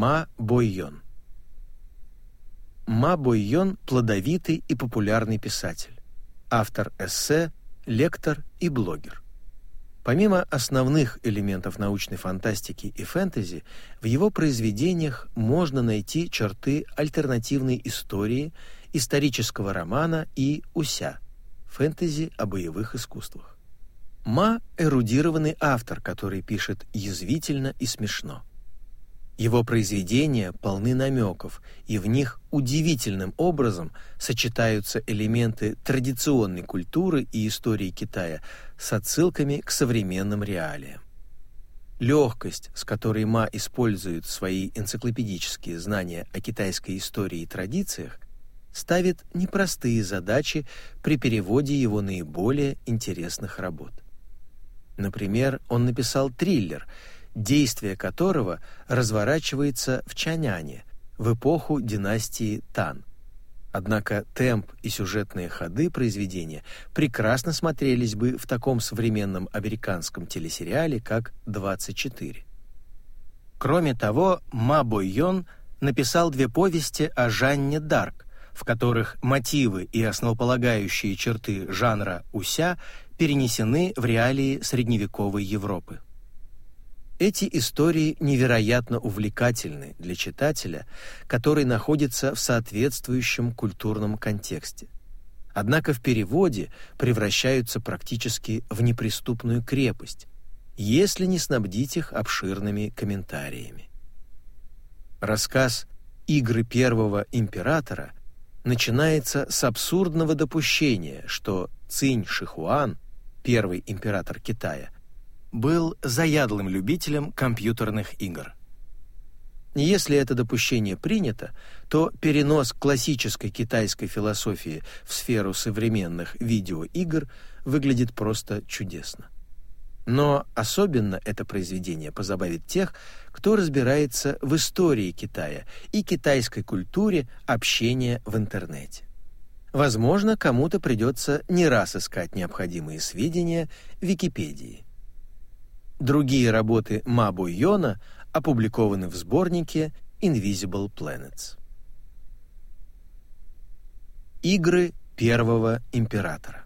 Ма Бойон Ма Бойон – плодовитый и популярный писатель, автор эссе, лектор и блогер. Помимо основных элементов научной фантастики и фэнтези, в его произведениях можно найти черты альтернативной истории, исторического романа и уся – фэнтези о боевых искусствах. Ма – эрудированный автор, который пишет язвительно и смешно. Его произведения полны намеков, и в них удивительным образом сочетаются элементы традиционной культуры и истории Китая с отсылками к современным реалиям. Легкость, с которой Ма использует свои энциклопедические знания о китайской истории и традициях, ставит непростые задачи при переводе его наиболее интересных работ. Например, он написал триллер – действие которого разворачивается в Чаняне в эпоху династии Тан. Однако темп и сюжетные ходы произведения прекрасно смотрелись бы в таком современном американском телесериале, как «24». Кроме того, Ма Бойон написал две повести о Жанне Дарк, в которых мотивы и основополагающие черты жанра уся перенесены в реалии средневековой Европы. Эти истории невероятно увлекательны для читателя, который находится в соответствующем культурном контексте. Однако в переводе превращаются практически в неприступную крепость, если не снабдить их обширными комментариями. Рассказ «Игры первого императора» начинается с абсурдного допущения, что Цинь Шихуан, первый император Китая, был заядлым любителем компьютерных игр. Если это допущение принято, то перенос классической китайской философии в сферу современных видеоигр выглядит просто чудесно. Но особенно это произведение позабавит тех, кто разбирается в истории Китая и китайской культуре общения в интернете. Возможно, кому-то придется не раз искать необходимые сведения в Википедии. Другие работы Мабу Йона опубликованы в сборнике Invisible Planets. Игры первого императора.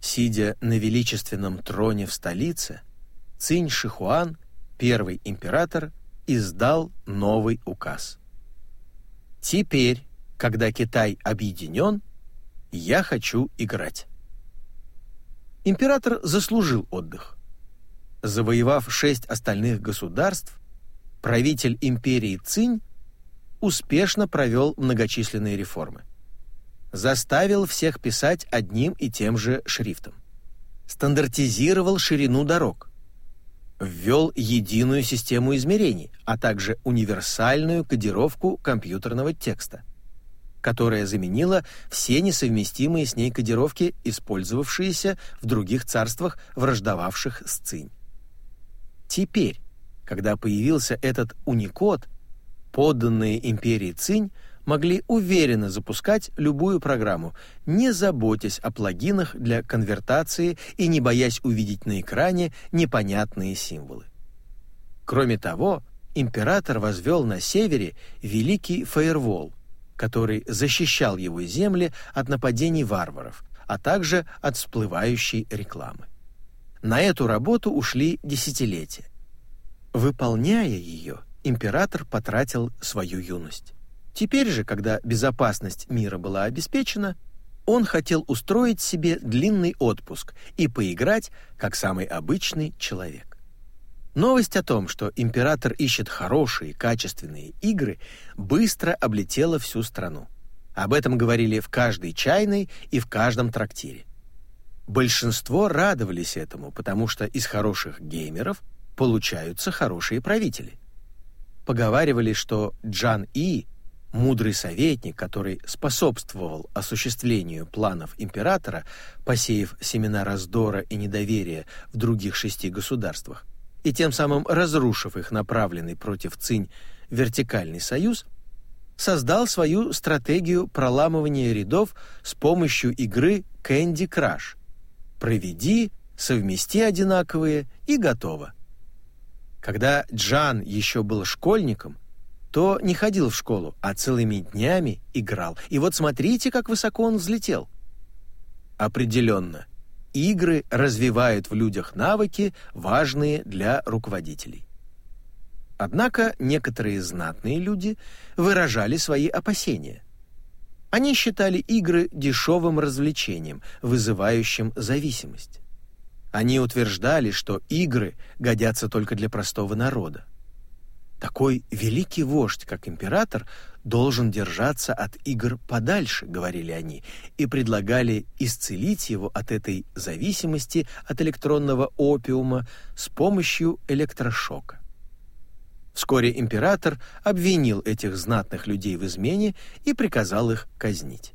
Сидя на величественном троне в столице, Цинь Шихуан, первый император, издал новый указ. Теперь, когда Китай объединен, я хочу играть император заслужил отдых. Завоевав шесть остальных государств, правитель империи Цинь успешно провел многочисленные реформы. Заставил всех писать одним и тем же шрифтом. Стандартизировал ширину дорог. Ввел единую систему измерений, а также универсальную кодировку компьютерного текста – которая заменила все несовместимые с ней кодировки, использовавшиеся в других царствах, враждовавших с Цинь. Теперь, когда появился этот уникод, подданные империи Цинь могли уверенно запускать любую программу, не заботясь о плагинах для конвертации и не боясь увидеть на экране непонятные символы. Кроме того, император возвел на севере великий фаервол, который защищал его земли от нападений варваров, а также от всплывающей рекламы. На эту работу ушли десятилетия. Выполняя ее, император потратил свою юность. Теперь же, когда безопасность мира была обеспечена, он хотел устроить себе длинный отпуск и поиграть как самый обычный человек. Новость о том, что император ищет хорошие, качественные игры, быстро облетела всю страну. Об этом говорили в каждой чайной и в каждом трактире. Большинство радовались этому, потому что из хороших геймеров получаются хорошие правители. Поговаривали, что Джан И, мудрый советник, который способствовал осуществлению планов императора, посеяв семена раздора и недоверия в других шести государствах, и тем самым разрушив их направленный против Цинь вертикальный союз, создал свою стратегию проламывания рядов с помощью игры Candy Crush. Проведи, совмести одинаковые и готово. Когда Джан еще был школьником, то не ходил в школу, а целыми днями играл. И вот смотрите, как высоко он взлетел. Определенно, игры развивают в людях навыки, важные для руководителей. Однако некоторые знатные люди выражали свои опасения. Они считали игры дешевым развлечением, вызывающим зависимость. Они утверждали, что игры годятся только для простого народа. Такой великий вождь, как император, должен держаться от игр подальше, говорили они, и предлагали исцелить его от этой зависимости от электронного опиума с помощью электрошока. Вскоре император обвинил этих знатных людей в измене и приказал их казнить.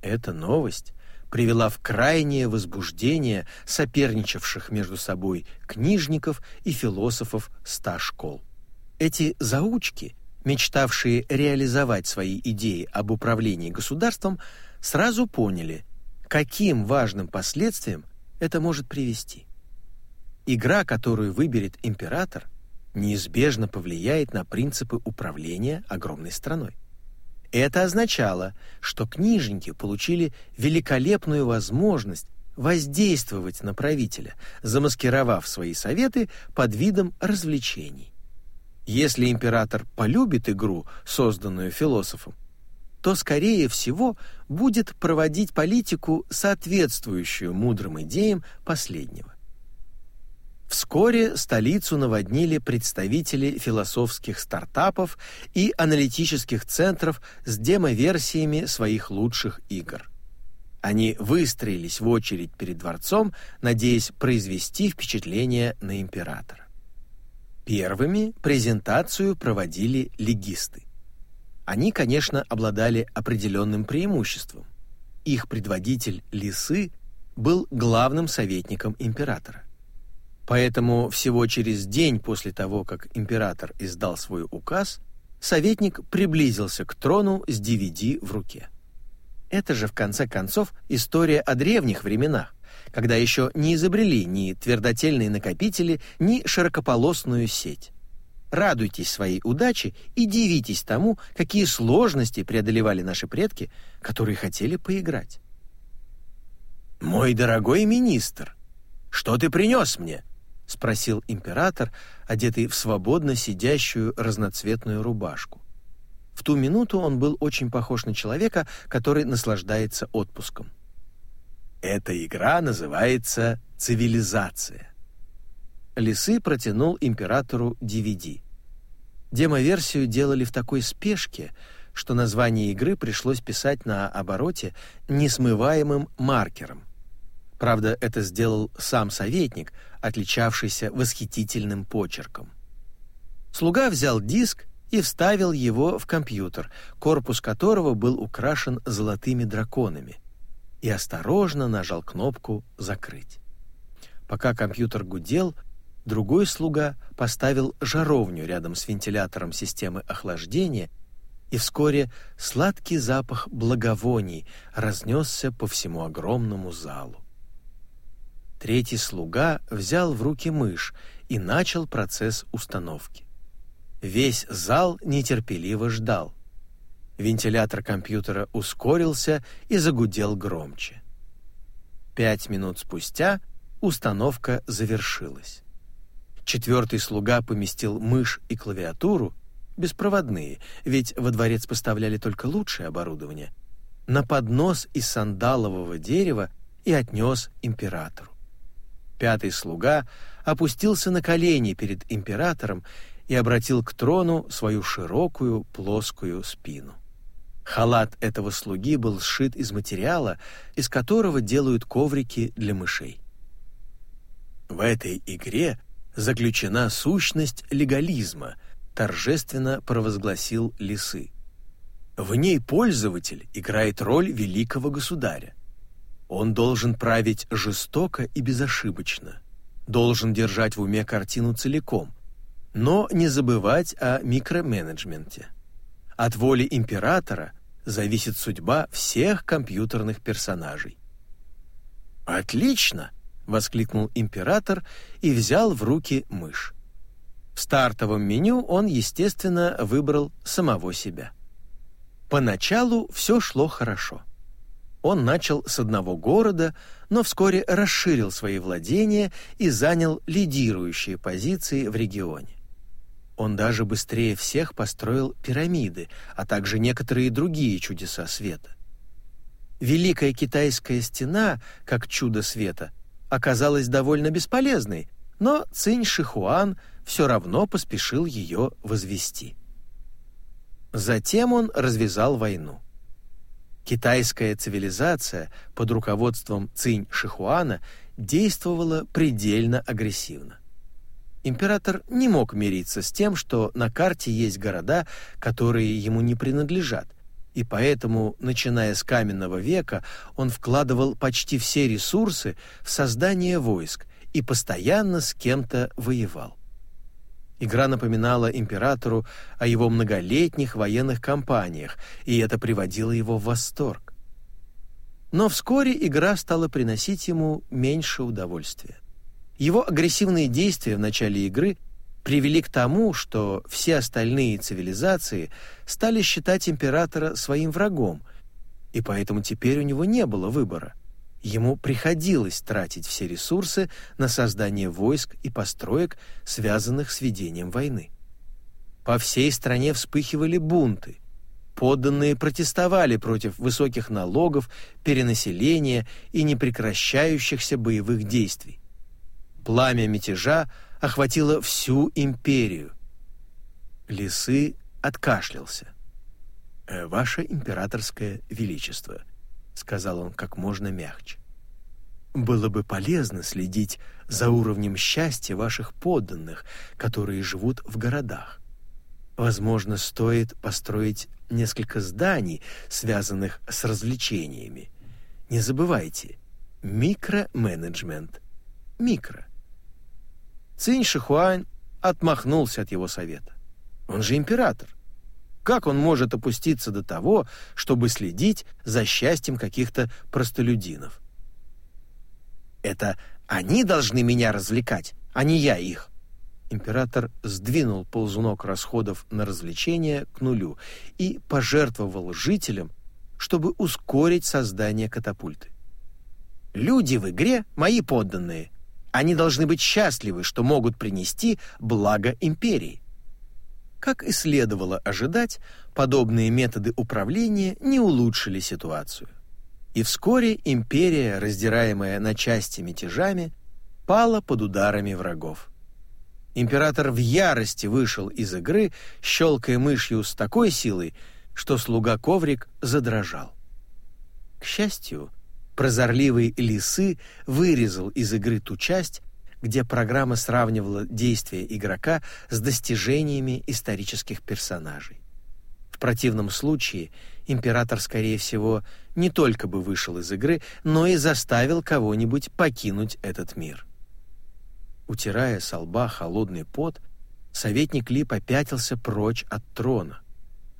Эта новость привела в крайнее возбуждение соперничавших между собой книжников и философов ста школ. Эти заучки, мечтавшие реализовать свои идеи об управлении государством, сразу поняли, каким важным последствиям это может привести. Игра, которую выберет император, неизбежно повлияет на принципы управления огромной страной. Это означало, что книжники получили великолепную возможность воздействовать на правителя, замаскировав свои советы под видом развлечений. Если император полюбит игру, созданную философом, то, скорее всего, будет проводить политику, соответствующую мудрым идеям последнего. Вскоре столицу наводнили представители философских стартапов и аналитических центров с демоверсиями своих лучших игр. Они выстроились в очередь перед дворцом, надеясь произвести впечатление на императора. Первыми презентацию проводили легисты. Они, конечно, обладали определенным преимуществом. Их предводитель Лисы был главным советником императора. Поэтому всего через день после того, как император издал свой указ, советник приблизился к трону с DVD в руке. Это же в конце концов история о древних временах, когда еще не изобрели ни твердотельные накопители, ни широкополосную сеть. Радуйтесь своей удаче и дивитесь тому, какие сложности преодолевали наши предки, которые хотели поиграть. «Мой дорогой министр, что ты принес мне?» — спросил император, одетый в свободно сидящую разноцветную рубашку. В ту минуту он был очень похож на человека, который наслаждается отпуском. «Эта игра называется «Цивилизация». Лисы протянул императору DVD. Демоверсию делали в такой спешке, что название игры пришлось писать на обороте несмываемым маркером — Правда, это сделал сам советник, отличавшийся восхитительным почерком. Слуга взял диск и вставил его в компьютер, корпус которого был украшен золотыми драконами, и осторожно нажал кнопку «Закрыть». Пока компьютер гудел, другой слуга поставил жаровню рядом с вентилятором системы охлаждения, и вскоре сладкий запах благовоний разнесся по всему огромному залу. Третий слуга взял в руки мышь и начал процесс установки. Весь зал нетерпеливо ждал. Вентилятор компьютера ускорился и загудел громче. Пять минут спустя установка завершилась. Четвертый слуга поместил мышь и клавиатуру, беспроводные, ведь во дворец поставляли только лучшее оборудование, на поднос из сандалового дерева и отнес императору. Пятый слуга опустился на колени перед императором и обратил к трону свою широкую плоскую спину. Халат этого слуги был сшит из материала, из которого делают коврики для мышей. В этой игре заключена сущность легализма, торжественно провозгласил Лисы. В ней пользователь играет роль великого государя. Он должен править жестоко и безошибочно, должен держать в уме картину целиком, но не забывать о микроменеджменте. От воли императора зависит судьба всех компьютерных персонажей. «Отлично!» — воскликнул император и взял в руки мышь. В стартовом меню он, естественно, выбрал самого себя. Поначалу все шло хорошо. Он начал с одного города, но вскоре расширил свои владения и занял лидирующие позиции в регионе. Он даже быстрее всех построил пирамиды, а также некоторые другие чудеса света. Великая китайская стена, как чудо света, оказалась довольно бесполезной, но Цинь Шихуан все равно поспешил ее возвести. Затем он развязал войну. Китайская цивилизация под руководством Цинь Шихуана действовала предельно агрессивно. Император не мог мириться с тем, что на карте есть города, которые ему не принадлежат, и поэтому, начиная с каменного века, он вкладывал почти все ресурсы в создание войск и постоянно с кем-то воевал. Игра напоминала императору о его многолетних военных кампаниях, и это приводило его в восторг. Но вскоре игра стала приносить ему меньше удовольствия. Его агрессивные действия в начале игры привели к тому, что все остальные цивилизации стали считать императора своим врагом, и поэтому теперь у него не было выбора. Ему приходилось тратить все ресурсы на создание войск и построек, связанных с ведением войны. По всей стране вспыхивали бунты. Подданные протестовали против высоких налогов, перенаселения и непрекращающихся боевых действий. Пламя мятежа охватило всю империю. Лисы откашлялся. «Э, «Ваше императорское величество», — сказал он как можно мягче. «Было бы полезно следить за уровнем счастья ваших подданных, которые живут в городах. Возможно, стоит построить несколько зданий, связанных с развлечениями. Не забывайте, микроменеджмент. Микро. Цинь Шихуань отмахнулся от его совета. Он же император. Как он может опуститься до того, чтобы следить за счастьем каких-то простолюдинов? Это они должны меня развлекать, а не я их. Император сдвинул ползунок расходов на развлечения к нулю и пожертвовал жителям, чтобы ускорить создание катапульты. Люди в игре мои подданные, они должны быть счастливы, что могут принести благо империи. Как и следовало ожидать, подобные методы управления не улучшили ситуацию. И вскоре империя, раздираемая на части мятежами, пала под ударами врагов. Император в ярости вышел из игры, щелкая мышью с такой силой, что слуга Коврик задрожал. К счастью, прозорливый лисы вырезал из игры ту часть, где программа сравнивала действия игрока с достижениями исторических персонажей. В противном случае император, скорее всего, не только бы вышел из игры, но и заставил кого-нибудь покинуть этот мир. Утирая со лба холодный пот, советник Ли попятился прочь от трона.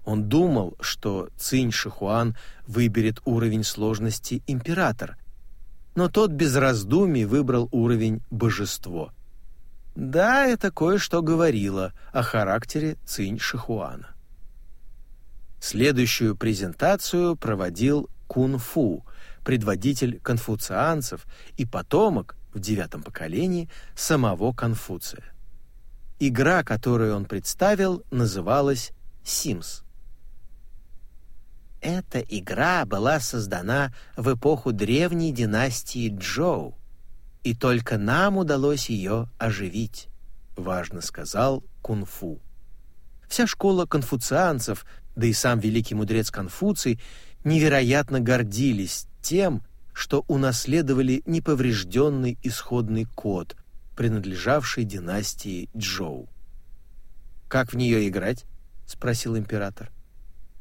Он думал, что Цинь Шихуан выберет уровень сложности император, но тот без раздумий выбрал уровень божество. Да, это кое-что говорило о характере Цинь Шихуана. Следующую презентацию проводил Кун-Фу, предводитель конфуцианцев и потомок в девятом поколении самого Конфуция. Игра, которую он представил, называлась «Симс». Эта игра была создана в эпоху древней династии Джоу, и только нам удалось ее оживить, важно сказал Кунфу. Вся школа конфуцианцев, да и сам великий мудрец Конфуций невероятно гордились тем, что унаследовали неповрежденный исходный код, принадлежавший династии Джоу. «Как в нее играть?» — спросил император.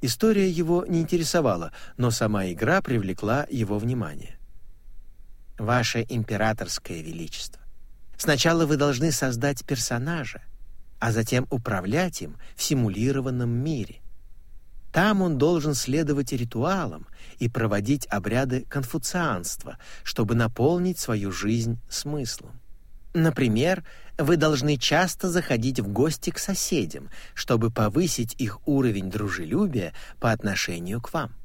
История его не интересовала, но сама игра привлекла его внимание. «Ваше императорское величество, сначала вы должны создать персонажа, а затем управлять им в симулированном мире. Там он должен следовать ритуалам и проводить обряды конфуцианства, чтобы наполнить свою жизнь смыслом. Например, вы должны часто заходить в гости к соседям, чтобы повысить их уровень дружелюбия по отношению к вам.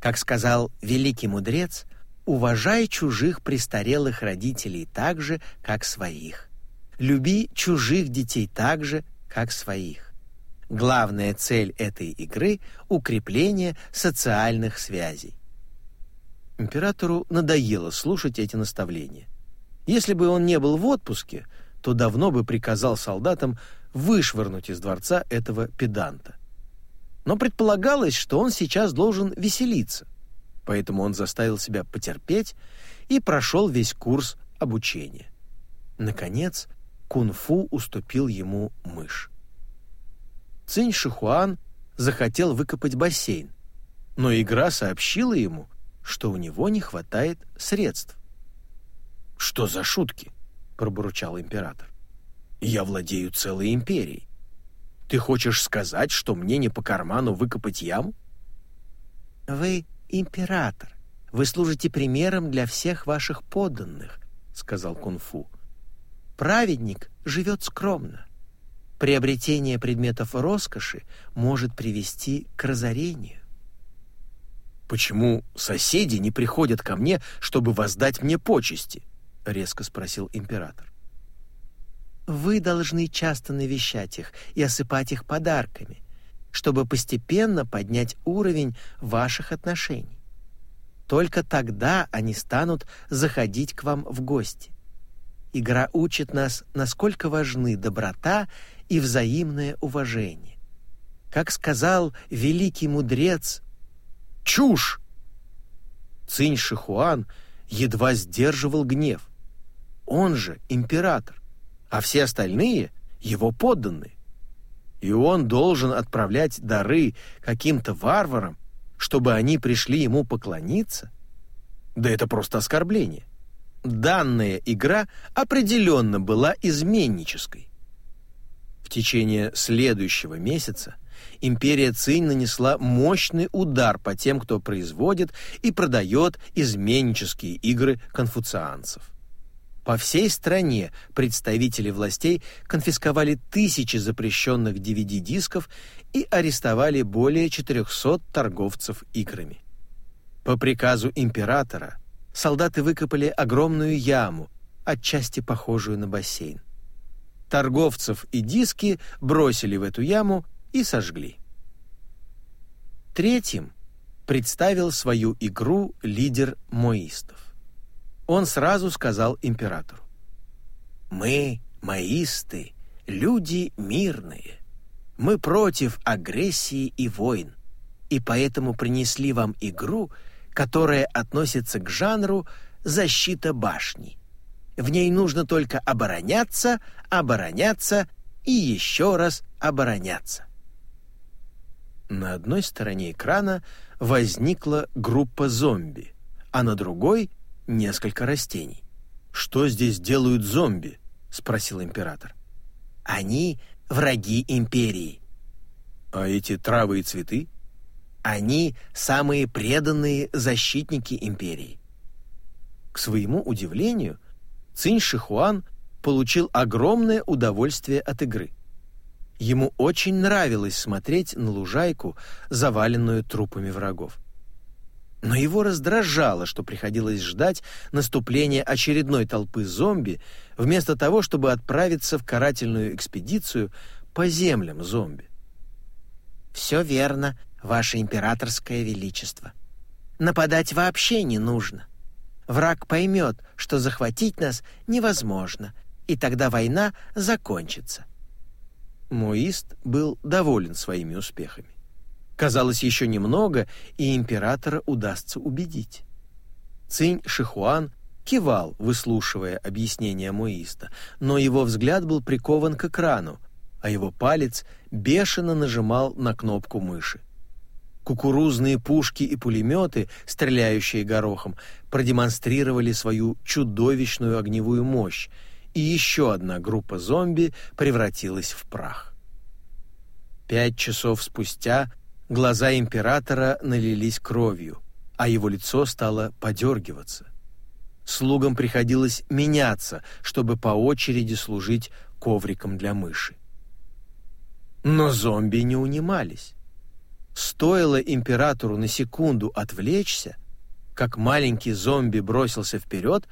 Как сказал великий мудрец, уважай чужих престарелых родителей так же, как своих. Люби чужих детей так же, как своих. Главная цель этой игры — укрепление социальных связей. Императору надоело слушать эти наставления. Если бы он не был в отпуске, то давно бы приказал солдатам вышвырнуть из дворца этого педанта. Но предполагалось, что он сейчас должен веселиться, поэтому он заставил себя потерпеть и прошел весь курс обучения. Наконец, кунг-фу уступил ему мышь. Цинь Шихуан захотел выкопать бассейн, но игра сообщила ему, что у него не хватает средств. «Что за шутки?» — пробурчал император. «Я владею целой империей. Ты хочешь сказать, что мне не по карману выкопать яму?» «Вы император. Вы служите примером для всех ваших подданных», — сказал Кунфу. «Праведник живет скромно. Приобретение предметов роскоши может привести к разорению. «Почему соседи не приходят ко мне, чтобы воздать мне почести?» — резко спросил император. Вы должны часто навещать их и осыпать их подарками, чтобы постепенно поднять уровень ваших отношений. Только тогда они станут заходить к вам в гости. Игра учит нас, насколько важны доброта и взаимное уважение. Как сказал великий мудрец, «Чушь!» Цинь Шихуан едва сдерживал гнев. Он же император а все остальные — его подданные. И он должен отправлять дары каким-то варварам, чтобы они пришли ему поклониться? Да это просто оскорбление. Данная игра определенно была изменнической. В течение следующего месяца империя Цинь нанесла мощный удар по тем, кто производит и продает изменнические игры конфуцианцев. По всей стране представители властей конфисковали тысячи запрещенных DVD-дисков и арестовали более 400 торговцев играми. По приказу императора солдаты выкопали огромную яму, отчасти похожую на бассейн. Торговцев и диски бросили в эту яму и сожгли. Третьим представил свою игру лидер моистов он сразу сказал императору. «Мы, маисты, люди мирные. Мы против агрессии и войн, и поэтому принесли вам игру, которая относится к жанру «защита башни». В ней нужно только обороняться, обороняться и еще раз обороняться. На одной стороне экрана возникла группа зомби, а на другой — несколько растений. «Что здесь делают зомби?» — спросил император. «Они враги империи». «А эти травы и цветы?» «Они самые преданные защитники империи». К своему удивлению, Цинь Шихуан получил огромное удовольствие от игры. Ему очень нравилось смотреть на лужайку, заваленную трупами врагов. Но его раздражало, что приходилось ждать наступления очередной толпы зомби, вместо того, чтобы отправиться в карательную экспедицию по землям зомби. «Все верно, ваше императорское величество. Нападать вообще не нужно. Враг поймет, что захватить нас невозможно, и тогда война закончится». Муист был доволен своими успехами. Казалось, еще немного, и императора удастся убедить. Цинь Шихуан кивал, выслушивая объяснения Муиста, но его взгляд был прикован к экрану, а его палец бешено нажимал на кнопку мыши. Кукурузные пушки и пулеметы, стреляющие горохом, продемонстрировали свою чудовищную огневую мощь, и еще одна группа зомби превратилась в прах. Пять часов спустя Глаза императора налились кровью, а его лицо стало подергиваться. Слугам приходилось меняться, чтобы по очереди служить ковриком для мыши. Но зомби не унимались. Стоило императору на секунду отвлечься, как маленький зомби бросился вперед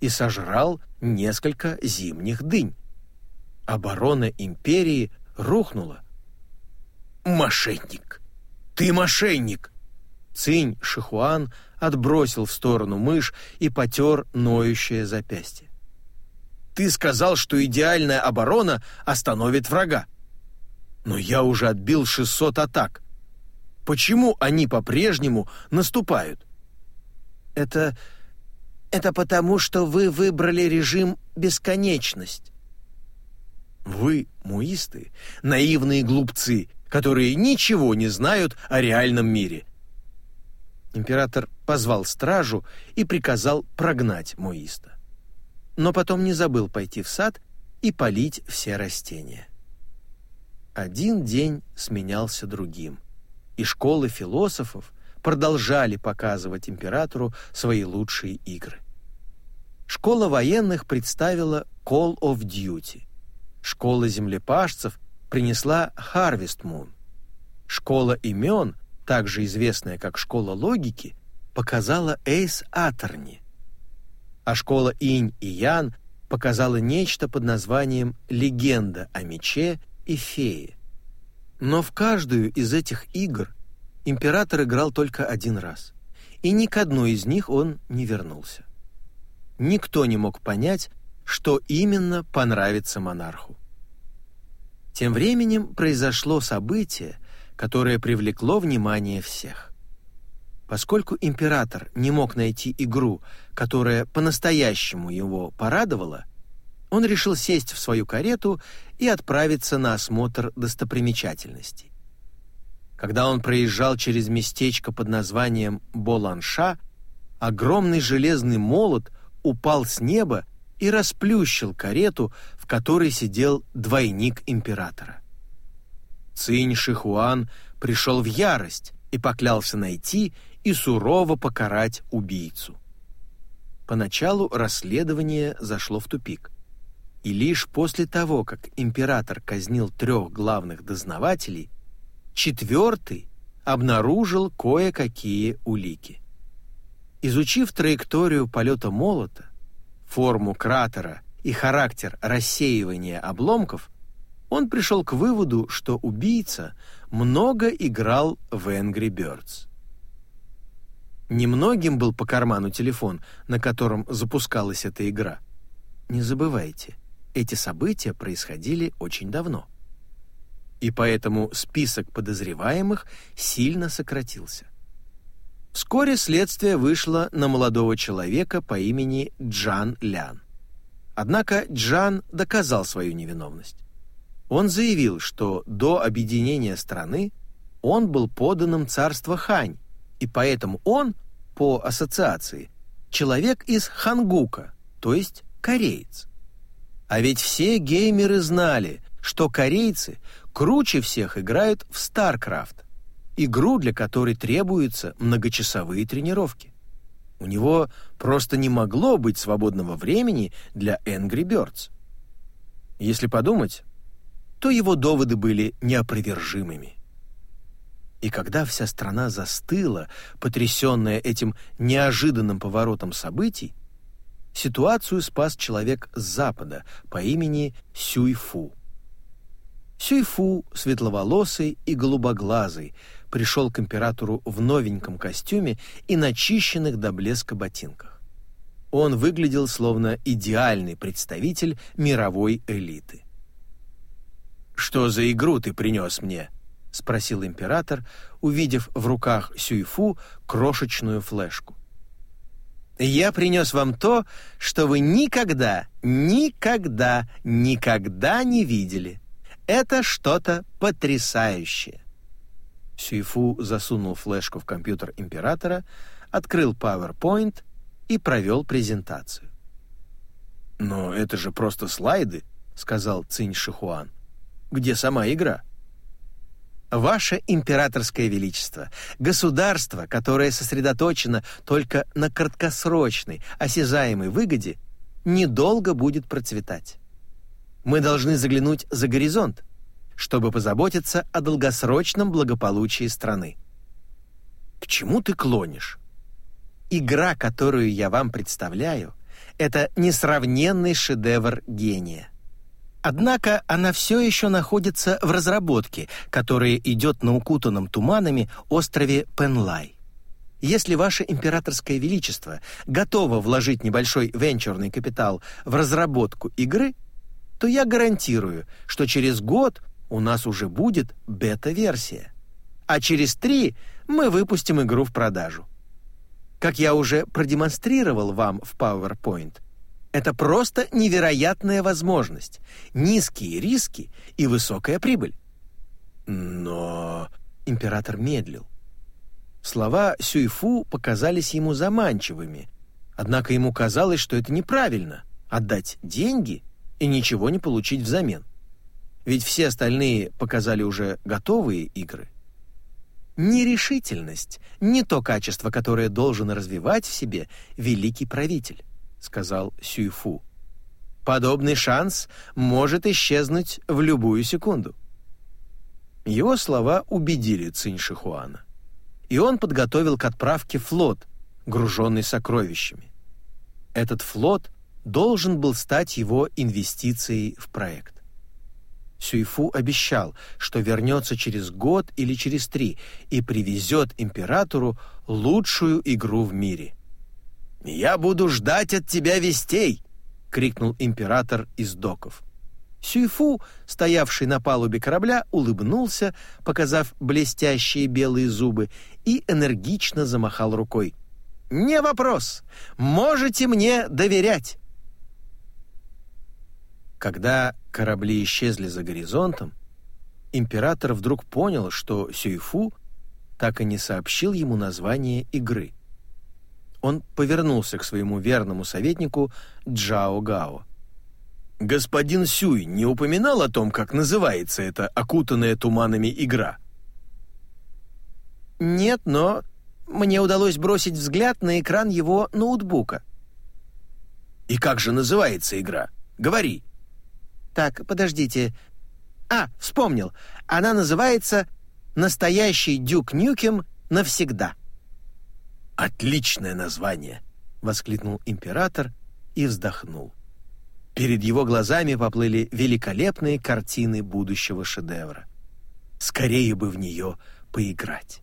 и сожрал несколько зимних дынь. Оборона империи рухнула. «Мошенник! Ты мошенник!» Цинь Шихуан отбросил в сторону мышь и потер ноющее запястье. «Ты сказал, что идеальная оборона остановит врага. Но я уже отбил 600 атак. Почему они по-прежнему наступают?» «Это... это потому, что вы выбрали режим «бесконечность». Вы, муисты, наивные глупцы, которые ничего не знают о реальном мире. Император позвал стражу и приказал прогнать муиста. Но потом не забыл пойти в сад и полить все растения. Один день сменялся другим, и школы философов продолжали показывать императору свои лучшие игры. Школа военных представила Call of Duty — Школа землепашцев принесла Harvest Moon. Школа имен, также известная как школа логики, показала Эйс Аторни. А школа Инь и Ян показала нечто под названием «Легенда о мече и фее». Но в каждую из этих игр император играл только один раз, и ни к одной из них он не вернулся. Никто не мог понять, что именно понравится монарху. Тем временем произошло событие, которое привлекло внимание всех. Поскольку император не мог найти игру, которая по-настоящему его порадовала, он решил сесть в свою карету и отправиться на осмотр достопримечательностей. Когда он проезжал через местечко под названием Боланша, огромный железный молот упал с неба и расплющил карету, в которой сидел двойник императора. Цинь Шихуан пришел в ярость и поклялся найти и сурово покарать убийцу. Поначалу расследование зашло в тупик. И лишь после того, как император казнил трех главных дознавателей, четвертый обнаружил кое-какие улики. Изучив траекторию полета молота, форму кратера и характер рассеивания обломков, он пришел к выводу, что убийца много играл в Angry Birds. Немногим был по карману телефон, на котором запускалась эта игра. Не забывайте, эти события происходили очень давно. И поэтому список подозреваемых сильно сократился. Вскоре следствие вышло на молодого человека по имени Джан Лян. Однако Джан доказал свою невиновность. Он заявил, что до объединения страны он был поданным царства Хань, и поэтому он, по ассоциации, человек из Хангука, то есть кореец. А ведь все геймеры знали, что корейцы круче всех играют в StarCraft игру, для которой требуются многочасовые тренировки. У него просто не могло быть свободного времени для Angry Birds. Если подумать, то его доводы были неопровержимыми. И когда вся страна застыла, потрясенная этим неожиданным поворотом событий, ситуацию спас человек с запада по имени Сюйфу. Сюйфу, светловолосый и голубоглазый, пришел к императору в новеньком костюме и начищенных до блеска ботинках. Он выглядел словно идеальный представитель мировой элиты. «Что за игру ты принес мне?» — спросил император, увидев в руках Сюйфу крошечную флешку. «Я принес вам то, что вы никогда, никогда, никогда не видели. Это что-то потрясающее. Сюйфу засунул флешку в компьютер императора, открыл PowerPoint и провел презентацию. «Но это же просто слайды», — сказал Цинь Шихуан. «Где сама игра?» Ваше императорское величество, государство, которое сосредоточено только на краткосрочной, осязаемой выгоде, недолго будет процветать. Мы должны заглянуть за горизонт, чтобы позаботиться о долгосрочном благополучии страны. К чему ты клонишь? Игра, которую я вам представляю, это несравненный шедевр гения. Однако она все еще находится в разработке, которая идет на укутанном туманами острове Пенлай. Если ваше императорское величество готово вложить небольшой венчурный капитал в разработку игры, то я гарантирую, что через год у нас уже будет бета-версия. А через три мы выпустим игру в продажу. Как я уже продемонстрировал вам в PowerPoint, это просто невероятная возможность, низкие риски и высокая прибыль. Но император медлил. Слова Сюйфу показались ему заманчивыми, однако ему казалось, что это неправильно отдать деньги и ничего не получить взамен. Ведь все остальные показали уже готовые игры. Нерешительность не то качество, которое должен развивать в себе великий правитель сказал Сюйфу. Подобный шанс может исчезнуть в любую секунду. Его слова убедили Цинь Шихуана, и он подготовил к отправке флот, груженный сокровищами. Этот флот должен был стать его инвестицией в проект. Сюйфу обещал, что вернется через год или через три и привезет императору лучшую игру в мире — «Я буду ждать от тебя вестей!» — крикнул император из доков. Сюйфу, стоявший на палубе корабля, улыбнулся, показав блестящие белые зубы, и энергично замахал рукой. «Не вопрос! Можете мне доверять!» Когда корабли исчезли за горизонтом, император вдруг понял, что Сюйфу так и не сообщил ему название игры — он повернулся к своему верному советнику Джао Гао. «Господин Сюй не упоминал о том, как называется эта окутанная туманами игра?» «Нет, но мне удалось бросить взгляд на экран его ноутбука». «И как же называется игра? Говори». «Так, подождите. А, вспомнил. Она называется «Настоящий Дюк Нюкем навсегда». «Отличное название!» — воскликнул император и вздохнул. Перед его глазами поплыли великолепные картины будущего шедевра. Скорее бы в нее поиграть.